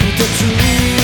Put the tree